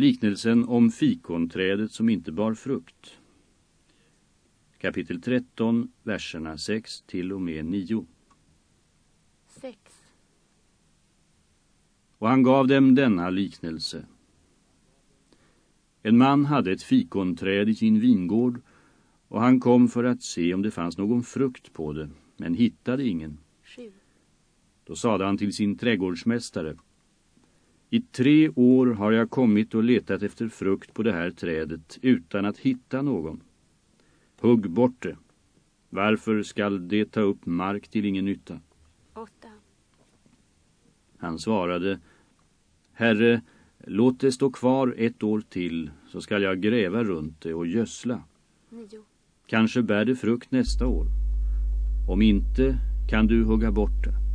Liknelsen om fikonträdet som inte bar frukt. Kapitel 13, verserna 6 till och med 9. 6. Och han gav dem denna liknelse. En man hade ett fikonträd i sin vingård och han kom för att se om det fanns någon frukt på det, men hittade ingen. 7. Då sade han till sin trädgårdsmästare. I tre år har jag kommit och letat efter frukt på det här trädet utan att hitta någon. Hugg bort det. Varför skall det ta upp mark till ingen nytta? 8. Han svarade, Herre, låt det stå kvar ett år till så skall jag gräva runt det och gödsla. 9. Kanske bär det frukt nästa år. Om inte kan du hugga bort det.